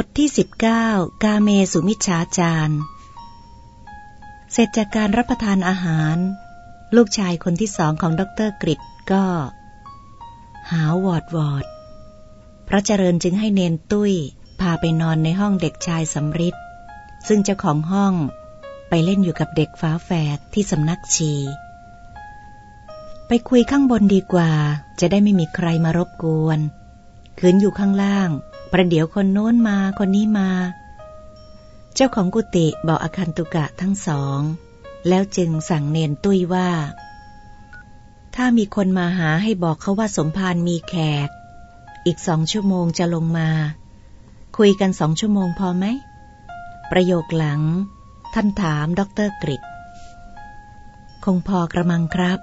บทที่สิบเก้ากาเมสุมิชฌาจารเสร็จจากการรับประทานอาหาร ลูกชายคนที่สองของดรกริดก็ หาวอดวอด พระเจริญจึงให้เนนตุ้ย พาไปนอนในห้องเด็กชายสำริดซึ่งเจ้าของห้องไปเล่นอยู่กับเด็กฟ้าแฝดที่สำนักชี ไปคุยข้างบนดีกว่า จะได้ไม่มีใครมารบกวนขืนอยู่ข้างล่าง ประเดี๋ยวคนโน้นมาคนนี้มา เจ้าของกุฏิบอกอาคันตุกะทั้งสอง แล้วจึงสั่งเนนตุ้ยว่า ถ้ามีคนมาหาให้บอกเขาว่าสมภารมีแขก อีกสองชั่วโมงจะลงมา คุยกันสองชั่วโมงพอไหม ประโยคหลัง ท่านถามด็อเตอร์กริดคงพอกระมังครับ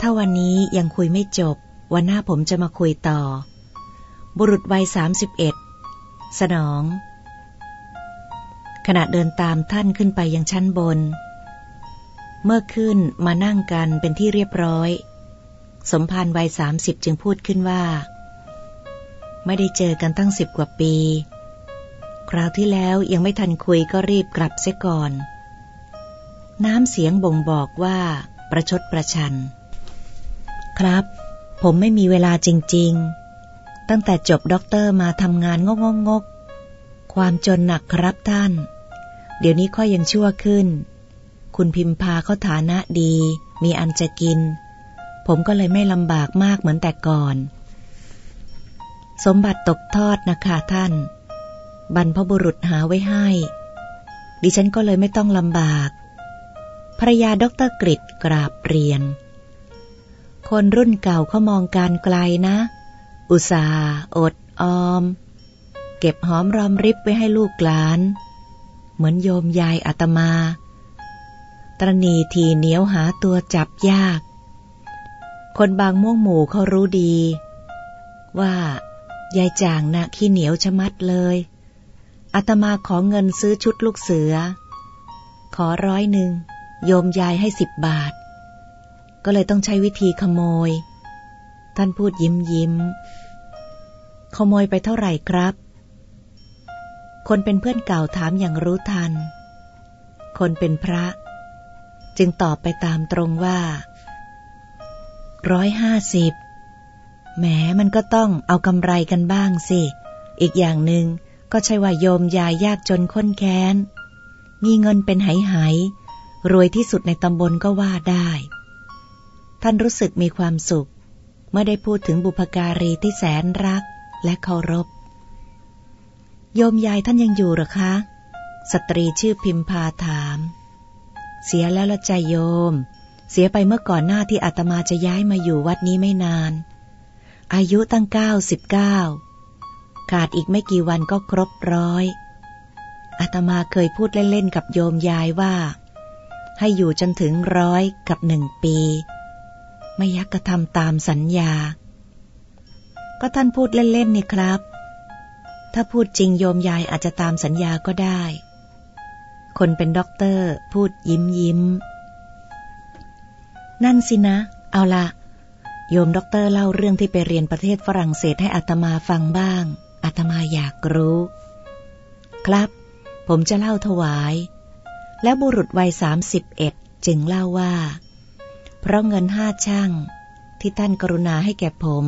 ถ้าวันนี้ยังคุยไม่จบ วันหน้าผมจะมาคุยต่อ บุรุษวัยสามสิบเอ็ดสนอง ขณะเดินตามท่านขึ้นไปยังชั้นบน เมื่อขึ้นมานั่งกันเป็นที่เรียบร้อย สมภารวัยสามสิบจึงพูดขึ้นว่า ไม่ได้เจอกันตั้งสิบกว่าปี คราวที่แล้วยังไม่ทันคุยก็รีบกลับเสียก่อน น้ำเสียงบ่งบอกว่าประชดประชัน ครับ ผมไม่มีเวลาจริง ๆ ตั้งแต่จบด็อกเตอร์มาทำงานงกงกงกความจนหนักครับท่าน เดี๋ยวนี้ค่อยยังชั่วขึ้น คุณพิมพาเขาฐานะดี มีอันจะกิน ผมก็เลยไม่ลำบากมากเหมือนแต่ก่อน สมบัติตกทอดนะคะท่าน บรรพบุรุษหาไว้ให้ ดิฉันก็เลยไม่ต้องลำบากภรยาด็อกเตอร์กริดกราบเรียน คนรุ่นเก่าเขามองการไกลนะ อุตส่าห์อดออม เก็บหอมรอมริบไว้ให้ลูกหลาน เหมือนโยมยายอาตมา ตระหนี่ถี่เหนียวหาตัวจับยาก คนบางม่วงหมู่เขารู้ดี ว่ายายจางนะขี้เหนียวชะมัดเลยอาตมาขอเงินซื้อชุดลูกเสือ ขอร้อยหนึ่งโยมยายให้สิบบาท ก็เลยต้องใช้วิธีขโมย ท่านพูดยิ้มยิ้ม ขโมยไปเท่าไหร่ครับ คนเป็นเพื่อนเก่าถามอย่างรู้ทัน คนเป็นพระ จึงตอบไปตามตรงว่าร้อยห้าสิบแหมมันก็ต้องเอากำไรกันบ้างสิ อีกอย่างหนึง่งก็ใช่ว่าโยมยายยากจนค้นแค้น มีเงินเป็นไหไหรวยที่สุดในตำบลก็ว่าได้ ท่านรู้สึกมีความสุข เมื่อได้พูดถึงบุพการีที่แสนรักและเคารพ โยมยายท่านยังอยู่หรอคะ สตรีชื่อพิมพาถาม เสียแล้วละใจโยม เสียไปเมื่อก่อนหน้าที่อาตมาจะย้ายมาอยู่วัดนี้ไม่นาน อายุตั้งเก้าสิบเก้าขาดอีกไม่กี่วันก็ครบร้อยอาตมาเคยพูดเล่นๆกับโยมยายว่า ให้อยู่จนถึงร้อยกับหนึ่งปี ไม่ยักกระทำตามสัญญา ก็ท่านพูดเล่นๆนี่ครับ ถ้าพูดจริงโยมยายอาจจะตามสัญญาก็ได้ คนเป็นด็อกเตอร์พูดยิ้มยิ้ม นั่นสินะ เอาละโยมด็อกเตอร์เล่าเรื่องที่ไปเรียนประเทศฝรั่งเศสให้อาตมาฟังบ้างอาตมาอยากรู้ ครับ ผมจะเล่าถวาย แล้วบุรุษวัยสามสิบเอ็ดจึงเล่าว่า เพราะเงินห้าชั่งที่ท่านกรุณาให้แก่ผม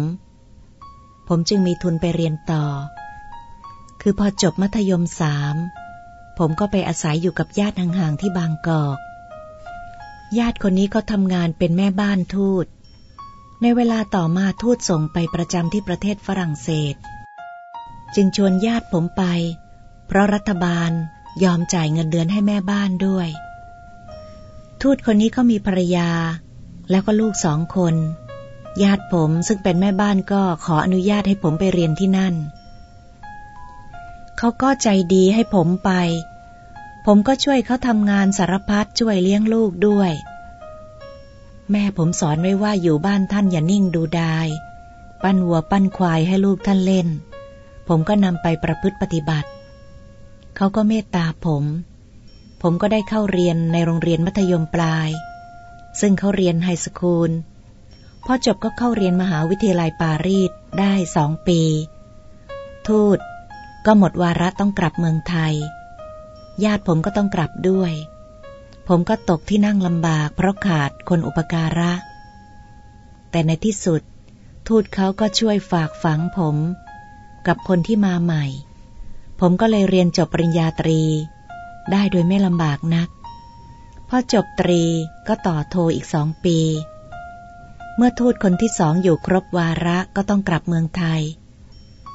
ผมจึงมีทุนไปเรียนต่อ คือพอจบมัธยมสามผมก็ไปอาศัยอยู่กับญาติห่างๆที่บางกอก ญาติคนนี้ก็ทำงานเป็นแม่บ้านทูต ในเวลาต่อมาทูตส่งไปประจำที่ประเทศฝรั่งเศส จึงชวนญาติผมไป เพราะรัฐบาลยอมจ่ายเงินเดือนให้แม่บ้านด้วย ทูตคนนี้เขามีภรรยา แล้วก็ลูกสองคน ญาติผมซึ่งเป็นแม่บ้านก็ขออนุญาตให้ผมไปเรียนที่นั่น เขาก็ใจดีให้ผมไป ผมก็ช่วยเขาทำงานสารพัดช่วยเลี้ยงลูกด้วย แม่ผมสอนไว้ว่าอยู่บ้านท่านอย่านิ่งดูดาย ปั้นวัวปั้นควายให้ลูกท่านเล่น ผมก็นำไปประพฤติปฏิบัติ เขาก็เมตตาผม ผมก็ได้เข้าเรียนในโรงเรียนมัธยมปลาย ซึ่งเขาเรียนไฮสคูล พอจบก็เข้าเรียนมหาวิทยาลัยปารีสได้สองปี ทูตก็หมดวาระต้องกลับเมืองไทย ญาติผมก็ต้องกลับด้วย ผมก็ตกที่นั่งลำบากเพราะขาดคนอุปการะ แต่ในที่สุด ทูตเขาก็ช่วยฝากฝังผม กับคนที่มาใหม่ ผมก็เลยเรียนจบปริญญาตรี ได้โดยไม่ลำบากนัก พอจบตรีก็ต่อโทอีกสองปี เมื่อทูตคนที่สองอยู่ครบวาระก็ต้องกลับเมืองไทย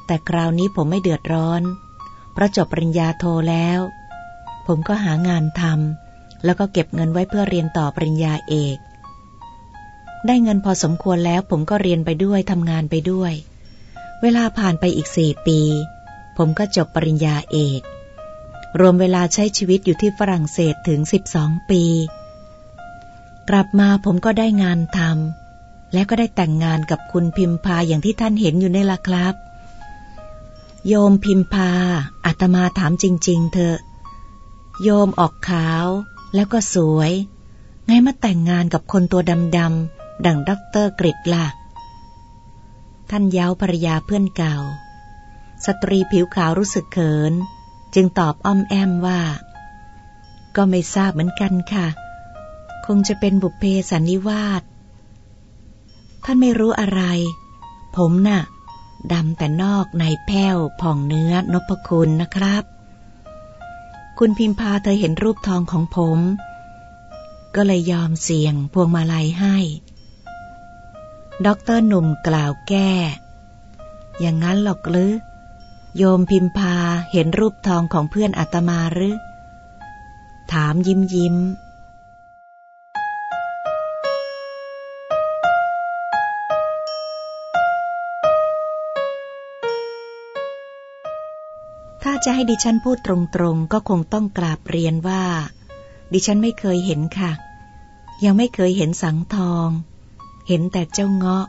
แต่คราวนี้ผมไม่เดือดร้อน เพราะจบปริญญาโทแล้ว ผมก็หางานทำแล้วก็เก็บเงินไว้เพื่อเรียนต่อปริญญาเอก ได้เงินพอสมควรแล้วผมก็เรียนไปด้วยทำงานไปด้วย เวลาผ่านไปอีกสี่ปี ผมก็จบปริญญาเอก รวมเวลาใช้ชีวิตอยู่ที่ฝรั่งเศสถึงสิบองปี กลับมาผมก็ได้งานทำและก็ได้แต่งงานกับคุณพิมพาอย่างที่ท่านเห็นอยู่นี่แหละครับ โยมพิมพาอาตมาถามจริง ๆ เถอะ โยมออกขาวแล้วก็สวย ไงมาแต่งงานกับคนตัวดำๆดังด็อกเตอร์กริดล่ะ ท่านเย้าภรยาเพื่อนเก่า สตรีผิวขาวรู้สึกเขิน จึงตอบอ้อมแอมว่า ก็ไม่ทราบเหมือนกันค่ะ คงจะเป็นบุพเพสันนิวาสท่านไม่รู้อะไร ผมน่ะดำแต่นอกในแผ้วผ่องเนื้อนพคุณนะครับ คุณพิมพาเธอเห็นรูปทองของผม ก็เลยยอมเสี่ยงพวงมาลัยให้ด็อกเตอร์หนุ่มกล่าวแก้ อย่างนั้นหรอกหรือ โยมพิมพาเห็นรูปทองของเพื่อนอาตมาหรือ ถามยิ้มยิ้ม ถ้าจะให้ดิฉันพูดตรงๆ ก็คงต้องกราบเรียนว่า ดิฉันไม่เคยเห็นค่ะ ยังไม่เคยเห็นสังทอง เห็นแต่เจ้าเงาะ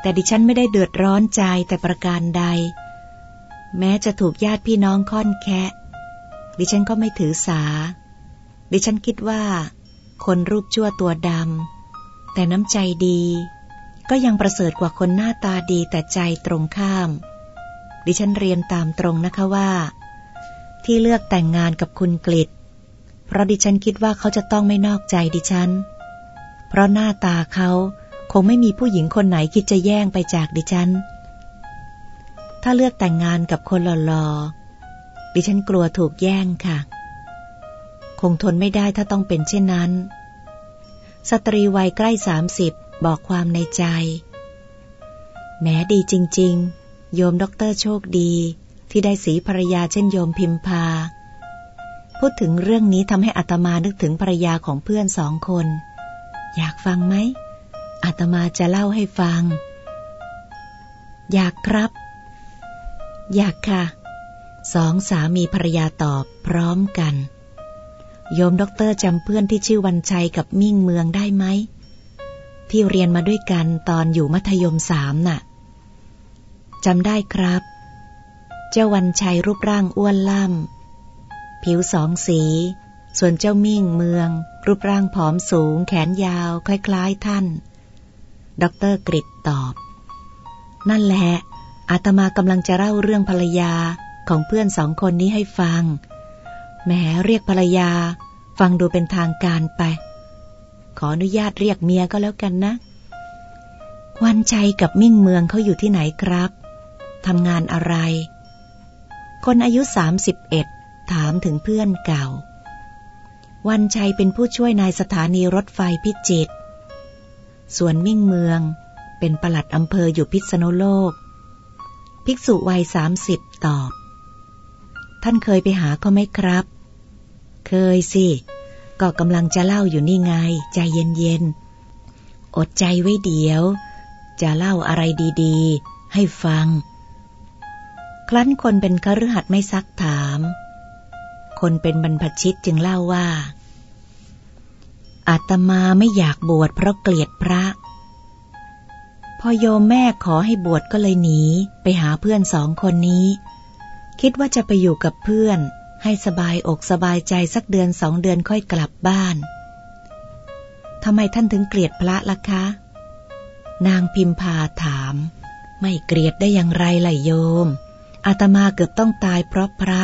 แต่ดิฉันไม่ได้เดือดร้อนใจแต่ประการใด แม้จะถูกญาติพี่น้องค่อนแคะ ดิฉันก็ไม่ถือสา ดิฉันคิดว่า คนรูปชั่วตัวดำแต่น้ำใจดี ก็ยังประเสริฐกว่าคนหน้าตาดีแต่ใจตรงข้าม ดิฉันเรียนตามตรงนะคะว่า ที่เลือกแต่งงานกับคุณกฤษเพราะดิฉันคิดว่าเขาจะต้องไม่นอกใจดิฉัน เพราะหน้าตาเขาคงไม่มีผู้หญิงคนไหนคิดจะแย่งไปจากดิฉัน ถ้าเลือกแต่งงานกับคนหล่อๆดิฉันกลัวถูกแย่งค่ะ คงทนไม่ได้ถ้าต้องเป็นเช่นนั้น สตรีวัยใกล้สามสิบบอกความในใจ แม้ดีจริง ๆ โยมด็อกเตอร์โชคดี ที่ได้สีภรรยาเช่นโยมพิมพา พูดถึงเรื่องนี้ทำให้อาตมานึกถึงภรรยาของเพื่อนสองคน อยากฟังไหมอาตมาจะเล่าให้ฟัง อยากครับ อยากค่ะ สองสามีภรรยาตอบพร้อมกัน โยมด็อกเตอร์จำเพื่อนที่ชื่อวันชัยกับมิ่งเมืองได้ไหม ที่เรียนมาด้วยกันตอนอยู่มัธยมสามน่ะจำได้ครับ เจ้าวันชัยรูปร่างอ้วนล่ำ ผิวสองสี ส่วนเจ้ามิ่งเมือง รูปร่างผอมสูง แขนยาว คล้าย ๆ ท่านด็อกเตอร์กริดตอบ นั่นแหละ อาตมากำลังจะเล่าเรื่องภรรยาของเพื่อนสองคนนี้ให้ฟัง แหมเรียกภรรยา ฟังดูเป็นทางการไป ขออนุญาตเรียกเมียก็แล้วกันนะ วันชัยกับมิ่งเมืองเขาอยู่ที่ไหนครับทำงานอะไร คนอายุสามสิบเอ็ดถามถึงเพื่อนเก่า วันชัยเป็นผู้ช่วยนายสถานีรถไฟพิจิตร ส่วนมิ่งเมืองเป็นประหลัดอำเภออยู่พิษณุโลก ภิกษุวัยสามสิบตอบ ท่านเคยไปหาเขาไหมครับ เคยสิ ก็กำลังจะเล่าอยู่นี่ไง ใจเย็นๆ อดใจไว้เดียว จะเล่าอะไรดีๆ ให้ฟัง ครั้นคนเป็นคฤหัสถ์ไม่ซักถาม คนเป็นบรรพชิตจึงเล่าว่าอาตมาไม่อยากบวชเพราะเกลียดพระ อโยมแม่ขอให้บวชก็เลยหนี ไปหาเพื่อนสองคนนี้ คิดว่าจะไปอยู่กับเพื่อน ให้สบายอกสบายใจสักเดือนสองเดือนค่อยกลับบ้านทำไมท่านถึงเกลียดพระล่ะคะ นางพิมพาถาม ไม่เกลียดได้อย่างไรล่ะโยม อาตมาเกือบต้องตายเพราะพระ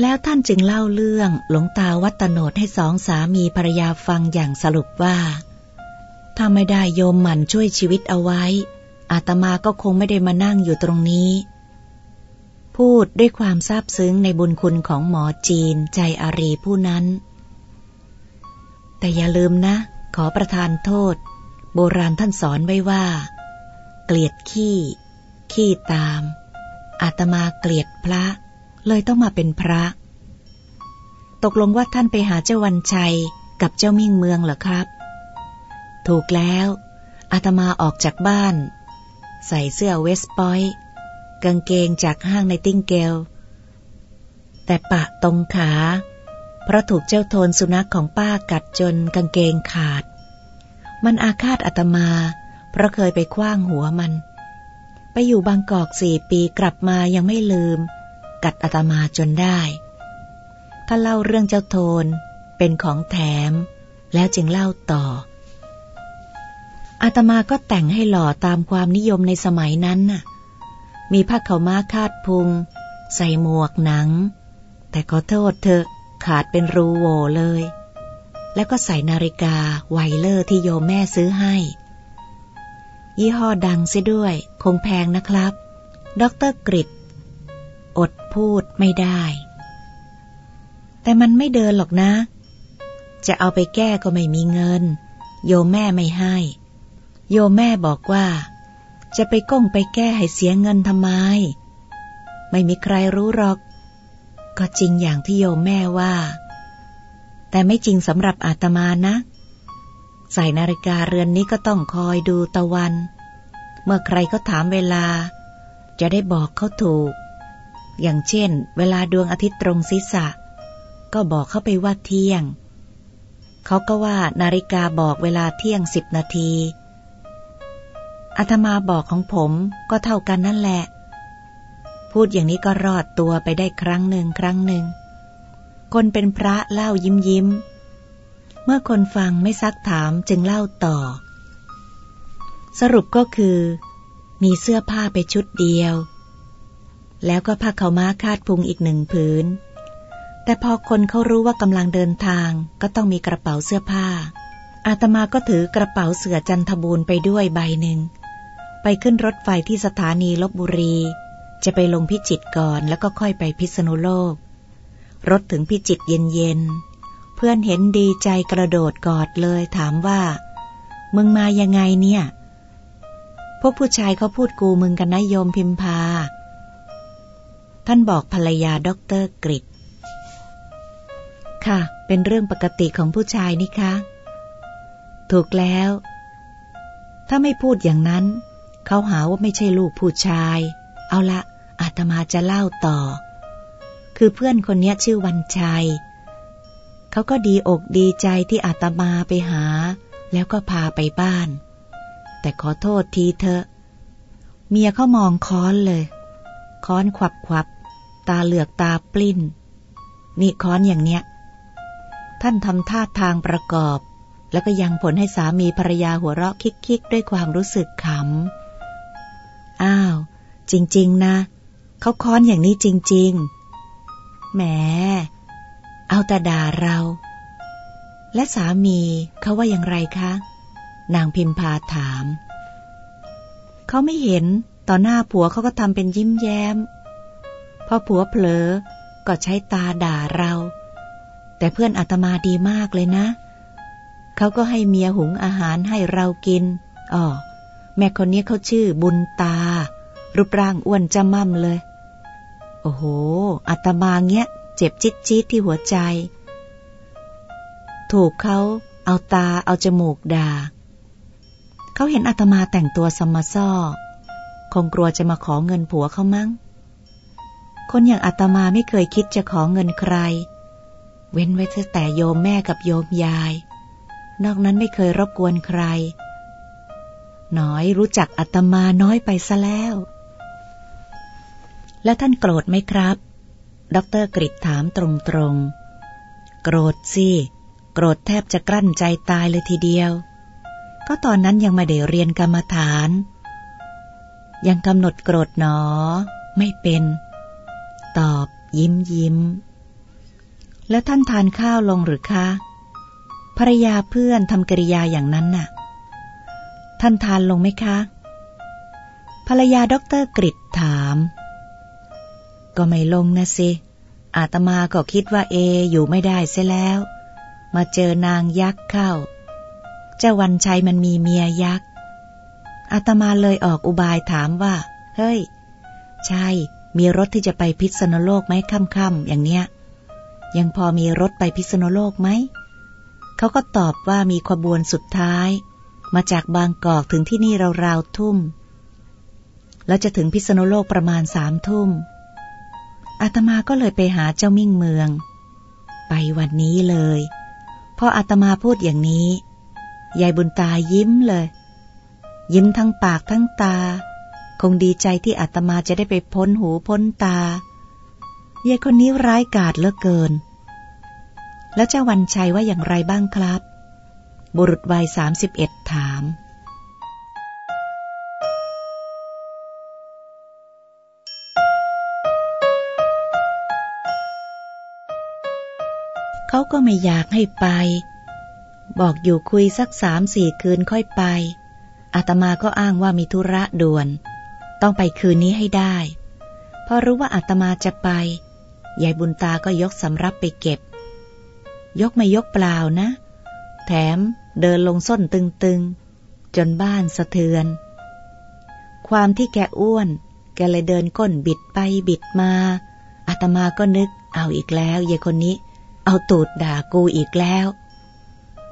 แล้วท่านจึงเล่าเรื่องหลวงตาวัตโนดให้สองสามีภรรยาฟังอย่างสรุปว่า ถ้าไม่ได้โยมหมั่นช่วยชีวิตเอาไว้ อาตมาก็คงไม่ได้มานั่งอยู่ตรงนี้ พูดด้วยความซาบซึ้งในบุญคุณของหมอจีนใจอารีผู้นั้น แต่อย่าลืมนะ ขอประทานโทษ โบราณท่านสอนไว้ว่า เกลียดขี้ ขี้ตาม อาตมาเกลียดพระ เลยต้องมาเป็นพระ ตกลงว่าท่านไปหาเจ้าวันชัยกับเจ้ามิ่งเมืองเหรอครับ ถูกแล้วอาตมาออกจากบ้าน ใส่เสื้อเวสปอยกางเกงจากห้างในติ้งเกล แต่ปะตรงขา เพราะถูกเจ้าโทนสุนัขของป้ากัดจนกางเกงขาด มันอาฆาตอาตมา เพราะเคยไปคว้างหัวมัน ไปอยู่บางกอกสี่ปีกลับมายังไม่ลืม กัดอาตมาจนได้ ถ้าเล่าเรื่องเจ้าโทนเป็นของแถม แล้วจึงเล่าต่อ อาตมาก็แต่งให้หล่อตามความนิยมในสมัยนั้นน่ะ มีผ้าขาวม้าคาดพุง ใส่หมวกหนัง แต่ขอโทษเธอขาดเป็นรูโวเลย แล้วก็ใส่นาฬิกาไวเลอร์ที่โยมแม่ซื้อให้ ยี่ห้อดังเสียด้วย คงแพงนะครับด็อกเตอร์กริดอดพูดไม่ได้ แต่มันไม่เดินหรอกนะ จะเอาไปแก้ก็ไม่มีเงิน โยมแม่ไม่ให้ โยมแม่บอกว่า จะไปก้งไปแก้ให้เสียเงินทำไม ไม่มีใครรู้หรอก ก็จริงอย่างที่โยมแม่ว่า แต่ไม่จริงสำหรับอาตมานะ ใส่นาฬิกาเรือนนี้ก็ต้องคอยดูตะวัน เมื่อใครเขาถามเวลา จะได้บอกเขาถูก อย่างเช่น เวลาดวงอาทิตย์ตรงศีรษะ ก็บอกเขาไปว่าเที่ยงเขาก็ว่านาฬิกาบอกเวลาเที่ยงสิบนาที อาตมาบอกของผมก็เท่ากันนั่นแหละ พูดอย่างนี้ก็รอดตัวไปได้ครั้งหนึ่งครั้งหนึ่ง คนเป็นพระเล่ายิ้มยิ้ม เมื่อคนฟังไม่ซักถามจึงเล่าต่อ สรุปก็คือ มีเสื้อผ้าไปชุดเดียว แล้วก็ผ้าเขาม้าคาดพุงอีกหนึ่งผืน แต่พอคนเขารู้ว่ากำลังเดินทางก็ต้องมีกระเป๋าเสื้อผ้าอาตมาก็ถือกระเป๋าเสือจันทบูรไปด้วยใบหนึ่ง ไปขึ้นรถไฟที่สถานีลบบุรี จะไปลงพิจิตก่อนแล้วก็ค่อยไปพิษณุโลก รถถึงพิจิตเย็นๆ เพื่อนเห็นดีใจกระโดดกอดเลยถามว่า มึงมายังไงเนี่ย พวกผู้ชายเขาพูดกูมึงกันนะโยมพิมพา ท่านบอกภรรยาด็อกเตอร์กริดค่ะ เป็นเรื่องปกติของผู้ชายนี่คะ ถูกแล้ว ถ้าไม่พูดอย่างนั้น เขาหาว่าไม่ใช่ลูกผู้ชาย เอาละอาตมาจะเล่าต่อ คือเพื่อนคนนี้ชื่อวันชัย เขาก็ดีอกดีใจที่อาตมาไปหา แล้วก็พาไปบ้าน แต่ขอโทษทีเถอะ เมียเขามองค้อนเลย ค้อนขวับขวับ ตาเหลือกตาปลิ้น นี่ค้อนอย่างเนี้ย ท่านทำท่าทางประกอบแล้วก็ยังผลให้สามีภรรยาหัวเราะคิกๆ ด้วยความรู้สึกขำ อ้าว จริง ๆ นะเขาค้อนอย่างนี้จริง ๆ แหม เอาแต่ด่าเรา และสามีเขาว่าอย่างไรคะ นางพิมพาถาม เขาไม่เห็นต่อหน้าผัวเขาก็ทำเป็นยิ้มแย้ม พอผัวเผลอก็ใช้ตาด่าเรา แต่เพื่อนอาตมาดีมากเลยนะ เขาก็ให้เมียหุงอาหารให้เรากินอ๋อ แม่คนนี้เขาชื่อบุญตา รูปร่างอ้วนจะมั่มเลย โอ้โหอาตมาเงี้ย เจ็บจิตจิตที่หัวใจ ถูกเขาเอาตาเอาจมูกด่าเขาเห็นอาตมาแต่งตัวสมซ้อคงกลัวจะมาขอเงินผัวเขามั้ง คนอย่างอาตมาไม่เคยคิดจะขอเงินใคร เว้นไว้แต่โยมแม่กับโยมยาย นอกนั้นไม่เคยรบกวนใคร น้อยรู้จักอาตมาน้อยไปซะแล้ว แล้วท่านโกรธไหมครับ ดรกริถามตรงๆ โกรธสิ โกรธแทบจะกลั้นใจตายเลยทีเดียว ก็ตอนนั้นยังไม่ได้เรียนกรรมฐาน ยังกำหนดโกรธหนอ ไม่เป็น ตอบยิ้มยิ้ม แล้วท่านทานข้าวลงหรือคะภรรยาเพื่อนทำกริยาอย่างนั้นน่ะ ท่านทานลงไหมคะ ภรรยาด็อกเตอร์กริดถาม ก็ไม่ลงนะสิ อาตมาก็คิดว่าเออยู่ไม่ได้เสียแล้ว มาเจอนางยักษ์เข้า เจ้าวันชัยมันมีเมียยักษ์ อาตมาเลยออกอุบายถามว่า เฮ้ย ชัย มีรถที่จะไปพิษณุโลกไหมค่ำๆอย่างเนี้ย ยังพอมีรถไปพิษณุโลกไหม เขาก็ตอบว่ามีขบวนสุดท้าย มาจากบางกอกถึงที่นี่ราวๆทุ่ม แล้วจะถึงพิษณุโลกประมาณสามทุ่ม อาตมาก็เลยไปหาเจ้ามิ่งเมือง ไปวันนี้เลย พออาตมาพูดอย่างนี้ ยายบุญตายิ้มเลย ยิ้มทั้งปากทั้งตา คงดีใจที่อาตมาจะได้ไปพ้นหูพ้นตายายคนนี้ร้ายกาจเหลือเกิน แล้วเจ้าวันชัยว่าอย่างไรบ้างครับ บุรุษวัยสามสิบเอ็ดถาม เขาก็ไม่อยากให้ไป บอกอยู่คุยสักสามสี่คืนค่อยไป อาตมาก็อ้างว่ามีธุระด่วน ต้องไปคืนนี้ให้ได้พอรู้ว่าอาตมาจะไป ยายบุญตาก็ยกสำรับไปเก็บ ยกไม่ยกเปล่านะ แถม เดินลงส้นตึงๆ จนบ้านสะเทือน ความที่แกอ้วน แกเลยเดินก้นบิดไปบิดมาอาตมาก็นึก เอาอีกแล้วยายคนนี้ เอาตูดด่ากูอีกแล้ว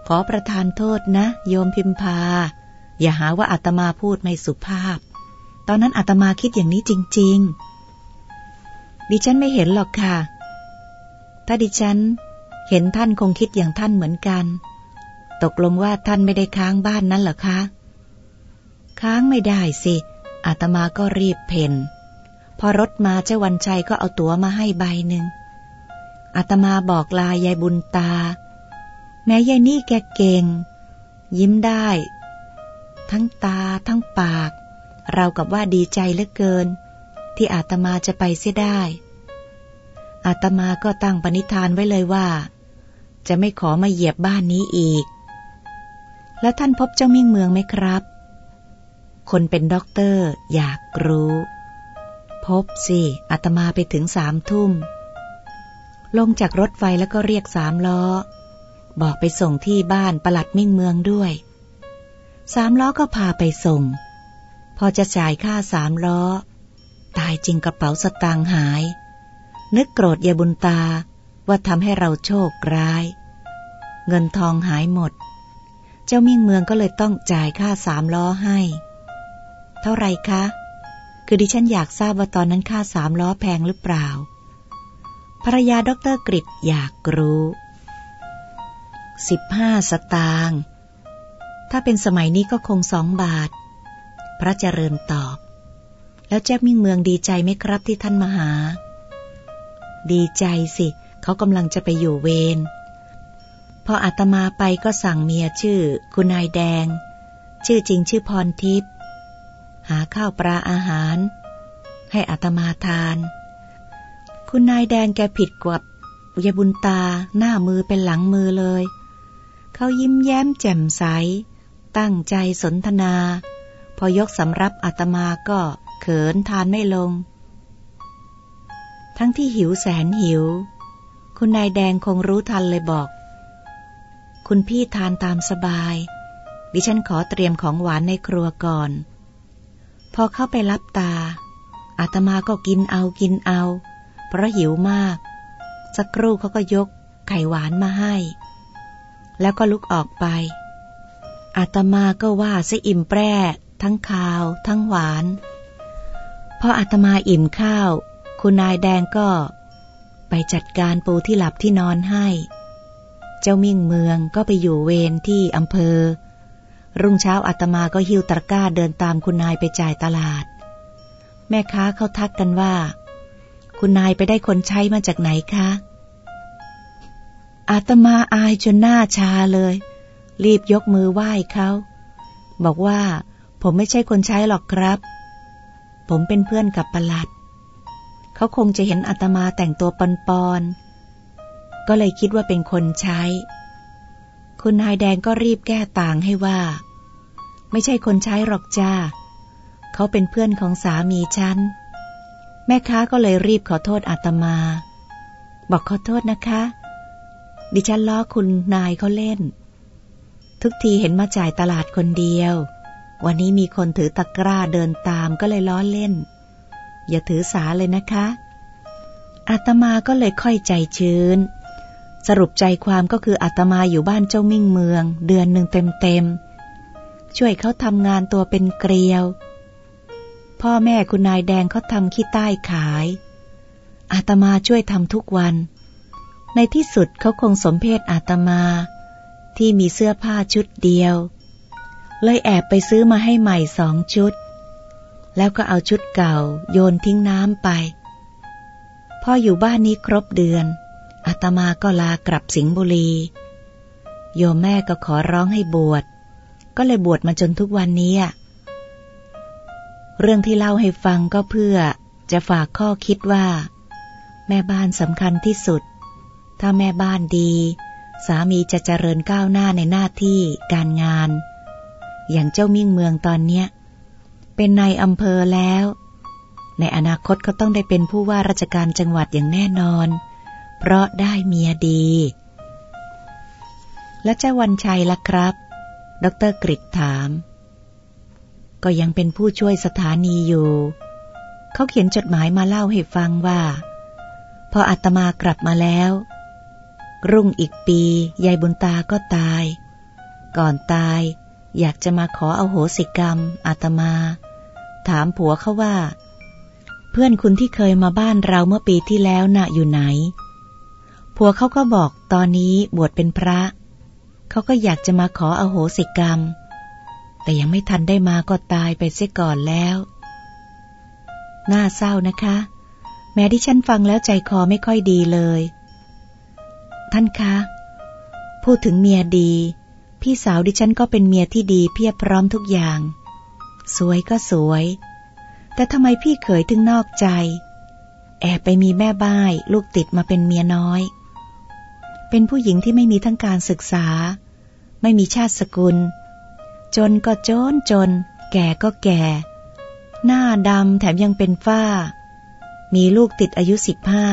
ขอประทานโทษนะ โยมพิมพา อย่าหาว่าอาตมาพูดไม่สุภาพ ตอนนั้นอาตมาคิดอย่างนี้จริง ๆ ดิฉันไม่เห็นหรอกค่ะ ถ้าดิฉันเห็นท่านคงคิดอย่างท่านเหมือนกัน ตกลงว่าท่านไม่ได้ค้างบ้านนั้นเหรอคะ ค้างไม่ได้สิอาตมาก็รีบเพ่นพอรถมาเจ้าวันชัยก็เอาตั๋วมาให้ใบหนึ่งอาตมาบอกลายายบุญตา แม้ยายนี่แกเก่ง ยิ้มได้ ทั้งตาทั้งปาก เรากับว่าดีใจเหลือเกิน ที่อาตมาจะไปเสียได้อาตมาก็ตั้งปณิธานไว้เลยว่า จะไม่ขอมาเหยียบบ้านนี้อีก แล้วท่านพบเจ้ามิ่งเมืองไหมครับ คนเป็นด็อกเตอร์อยากรู้ พบสิอาตมาไปถึงสามทุ่ม ลงจากรถไฟแล้วก็เรียกสามล้อ บอกไปส่งที่บ้านประหลัดมิ่งเมืองด้วย สามล้อก็พาไปส่ง พอจะจ่ายค่าสามล้อ ตายจริงกระเป๋าสตางค์หาย นึกโกรธยายบุญตาว่าทำให้เราโชคร้าย เงินทองหายหมด เจ้ามิ่งเมืองก็เลยต้องจ่ายค่าสามล้อให้ เท่าไรคะ คือดิฉันอยากทราบว่าตอนนั้นค่าสามล้อแพงหรือเปล่า ภรรยาด็อกเตอร์กริดอยากรู้สิบห้าสตางค์ ถ้าเป็นสมัยนี้ก็คงสองบาท พระเจริญตอบ แล้วแจ๊บมิ่งเมืองดีใจไหมครับที่ท่านมาหา ดีใจสิ เขากำลังจะไปอยู่เวร พออาตมาไปก็สั่งเมียชื่อ คุณนายแดง ชื่อจริงชื่อพรทิพย์หาข้าวปลาอาหาร ให้อาตมาทาน คุณนายแดงแกผิดกว่ายายบุญตาหน้ามือเป็นหลังมือเลย เขายิ้มแย้มแจ่มใส ตั้งใจสนทนา พอยกสำรับอาตมาก็เขินทานไม่ลง ทั้งที่หิวแสนหิว คุณนายแดงคงรู้ทันเลยบอก คุณพี่ทานตามสบาย ดิฉันขอเตรียมของหวานในครัวก่อน พอเข้าไปรับตา อาตมาก็กินเอากินเอา เพราะหิวมาก สักครู่เขาก็ยกไข่หวานมาให้ แล้วก็ลุกออกไป อาตมาก็ว่าซะอิ่มแปร่ทั้งคาว ทั้งหวาน พออาตมาอิ่มข้าว คุณนายแดงก็ ไปจัดการปูที่หลับที่นอนให้ เจ้ามิ่งเมืองก็ไปอยู่เวรที่อำเภอ รุ่งเช้าอาตมาก็หิ้วตะกร้าเดินตามคุณนายไปจ่ายตลาด แม่ค้าเขาทักกันว่า คุณนายไปได้คนใช้มาจากไหนคะ อาตมาอายจนหน้าชาเลย รีบยกมือไหว้เขาบอกว่าผมไม่ใช่คนใช้หรอกครับ ผมเป็นเพื่อนกับประหลัด เขาเขาคงจะเห็นอาตมาแต่งตัวปอนๆ ก็เลยคิดว่าเป็นคนใช้ คุณนายแดงก็รีบแก้ต่างให้ว่า ไม่ใช่คนใช้หรอกจ้า เขาเป็นเพื่อนของสามีฉัน แม่ค้าก็เลยรีบขอโทษอาตมา บอกขอโทษนะคะ ดิฉันล้อคุณนายเขาเล่น ทุกทีเห็นมาจ่ายตลาดคนเดียว วันนี้มีคนถือตะกร้าเดินตามก็เลยล้อเล่น อย่าถือสาเลยนะคะอาตมาก็เลยค่อยใจชื้น สรุปใจความก็คืออาตมาอยู่บ้านเจ้ามิ่งเมือง เดือนหนึ่งเต็มๆ ช่วยเขาทำงานตัวเป็นเกลียว พ่อแม่คุณนายแดงเขาทำขี้ใต้ขาย อาตมาช่วยทำทุกวัน ในที่สุดเขาคงสมเพศอาตมา ที่มีเสื้อผ้าชุดเดียว เลยแอบไปซื้อมาให้ใหม่สองชุด แล้วก็เอาชุดเก่าโยนทิ้งน้ำไป พ่ออยู่บ้านนี้ครบเดือน อาตมาก็ลากลับสิงห์บุรี โยมแม่ก็ขอร้องให้บวช ก็เลยบวชมาจนทุกวันนี้ เรื่องที่เล่าให้ฟังก็เพื่อจะฝากข้อคิดว่า แม่บ้านสำคัญที่สุด ถ้าแม่บ้านดี สามีจะเจริญก้าวหน้าในหน้าที่การงาน อย่างเจ้ามิ่งเมืองตอนเนี้ย เป็นนายอำเภอแล้ว ในอนาคตก็ต้องได้เป็นผู้ว่าราชการจังหวัดอย่างแน่นอน เพราะได้เมียดี และเจ้าวันชัยล่ะครับ ดรกริถาม ก็ยังเป็นผู้ช่วยสถานีอยู่ เขาเขียนจดหมายมาเล่าให้ฟังว่า พออาตมากลับมาแล้ว รุ่งอีกปียายบุญตาก็ตาย ก่อนตายอยากจะมาขอเอาโหสิกรรมอาตมา ถามผัวเขาว่า เพื่อนคุณที่เคยมาบ้านเราเมื่อปีที่แล้วน่ะอยู่ไหน ผัวเขาก็บอกตอนนี้บวชเป็นพระ เขาก็อยากจะมาขออโหสิกรรม แต่ยังไม่ทันได้มาก็ตายไปเสียก่อนแล้ว น่าเศร้านะคะ แม้ที่ฉันฟังแล้วใจคอไม่ค่อยดีเลย ท่านคะ พูดถึงเมียดี พี่สาวดิฉันก็เป็นเมียที่ดีเพียบพร้อมทุกอย่าง สวยก็สวย แต่ทำไมพี่เขยถึงนอกใจแอบไปมีแม่บ้ายลูกติดมาเป็นเมียน้อย เป็นผู้หญิงที่ไม่มีทั้งการศึกษา ไม่มีชาติสกุล จนก็จนจน แก่ก็แก่ หน้าดำแถมยังเป็นฝ้า มีลูกติดอายุสิบห้า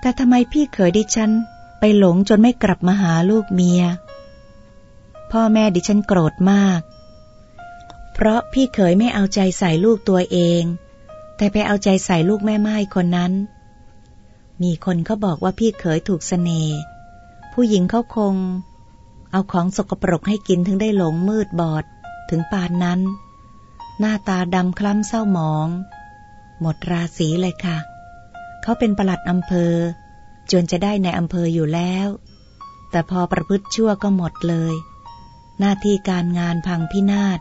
แต่ทำไมพี่เขยดิฉันไปหลงจนไม่กลับมาหาลูกเมีย พ่อแม่ดิฉันโกรธมาก เพราะพี่เขยไม่เอาใจใส่ลูกตัวเอง แต่ไปเอาใจใส่ลูกแม่ไม้คนนั้น มีคนเขาบอกว่าพี่เขยถูกสเสน่ห์ผู้หญิงเขาคง เอาของสกปรกให้กินถึงได้หลงมืดบอด ถึงปานนั้น หน้าตาดำคล้ำเศร้าหมอง หมดราศีเลยค่ะ เขาเป็นประหลัดอำเภอ จนจะได้ในอำเภออยู่แล้ว แต่พอประพฤติชั่วก็หมดเลย หน้าที่การงานพังพินาศ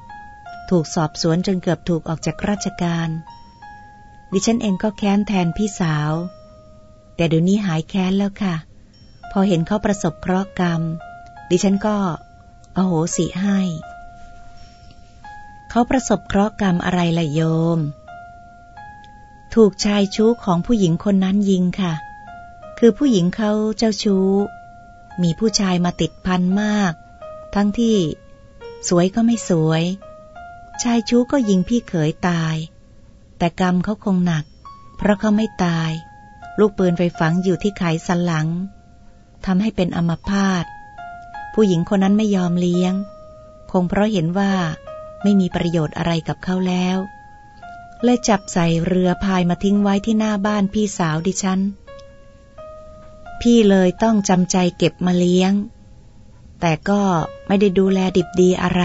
ถูกสอบสวนจนเกือบถูกออกจากราชการ ดิฉันเองก็แค้นแทนพี่สาว แต่เดี๋ยวนี้หายแค้นแล้วค่ะ พอเห็นเขาประสบเคราะห์กรรม ดิฉันก็ อโหสิให้ เขาประสบเคราะห์กรรมอะไรล่ะโยม ถูกชายชู้ของผู้หญิงคนนั้นยิงค่ะ คือผู้หญิงเขาเจ้าชู้ มีผู้ชายมาติดพันมาก ทั้งที่ สวยก็ไม่สวย ชายชู้ก็ยิงพี่เขยตาย แต่กรรมเขาคงหนัก เพราะเขาไม่ตาย ลูกปืนไปฝังอยู่ที่ไขสันหลังทำให้เป็นอมพาตผู้หญิงคนนั้นไม่ยอมเลี้ยง คงเพราะเห็นว่าไม่มีประโยชน์อะไรกับเขาแล้วเลยจับใส่เรือพายมาทิ้งไว้ที่หน้าบ้านพี่สาวดิฉัน พี่เลยต้องจำใจเก็บมาเลี้ยง แต่ก็ไม่ได้ดูแลดิบดีอะไร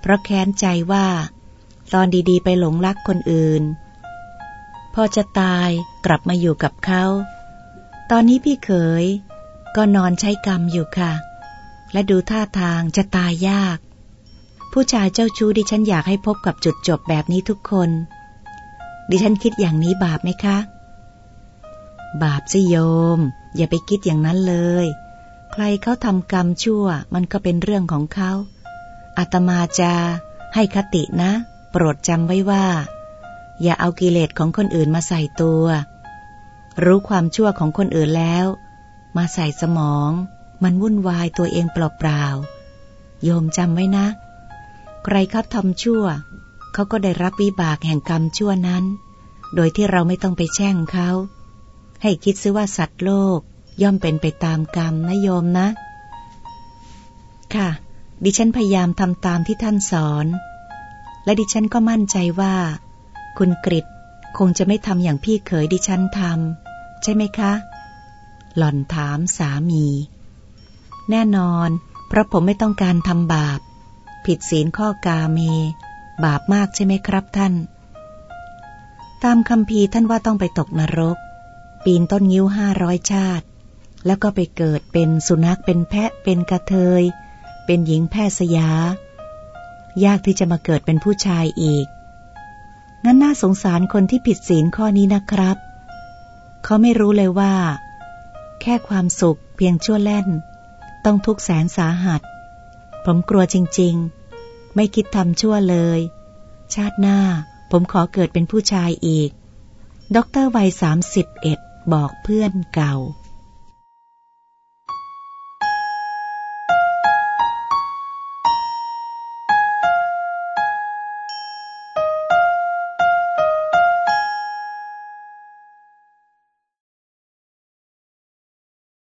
เพราะแค้นใจว่า ตอนดีๆ ไปหลงรักคนอื่น พอจะตาย กลับมาอยู่กับเขา ตอนนี้พี่เขย ก็นอนใช้กรรมอยู่ค่ะ และดูท่าทางจะตายยาก ผู้ชายเจ้าชู้ดิฉันอยากให้พบกับจุดจบแบบนี้ทุกคน ดิฉันคิดอย่างนี้บาปไหมคะ บาปสิโยม อย่าไปคิดอย่างนั้นเลย ใครเขาทำกรรมชั่ว มันก็เป็นเรื่องของเขาอาตมาจะให้คตินะ โปรดจำไว้ว่า อย่าเอากิเลสของคนอื่นมาใส่ตัว รู้ความชั่วของคนอื่นแล้ว มาใส่สมอง มันวุ่นวายตัวเองเปล่าๆ โยมจำไว้นะ ใครครับทำชั่ว เขาก็ได้รับวิบากแห่งกรรมชั่วนั้น โดยที่เราไม่ต้องไปแช่งเขา ให้คิดซิว่าสัตว์โลก ย่อมเป็นไปตามกรรมนะโยมนะ ค่ะ ดิฉันพยายามทำตามที่ท่านสอน และดิฉันก็มั่นใจว่า คุณกริตคงจะไม่ทำอย่างพี่เขยดิฉันทำ ใช่ไหมคะ หล่อนถามสามี แน่นอน เพราะผมไม่ต้องการทำบาป ผิดศีลข้อกาเม บาปมากใช่ไหมครับท่าน ตามคำพีท่านว่าต้องไปตกนรก ปีนต้นงิ้วห้าร้อยชาติ แล้วก็ไปเกิดเป็นสุนัขเป็นแพะเป็นกระเทย เป็นหญิงแพทย์สยา ยากที่จะมาเกิดเป็นผู้ชายอีกงั้นน่าสงสารคนที่ผิดศีลข้อนี้นะครับ เขาไม่รู้เลยว่า แค่ความสุขเพียงชั่วแล่น ต้องทุกแสนสาหัส ผมกลัวจริงๆ ไม่คิดทำชั่วเลย ชาติหน้าผมขอเกิดเป็นผู้ชายอีกด็อกเตอร์วัยสามสิบเอ็ดบอกเพื่อนเก่า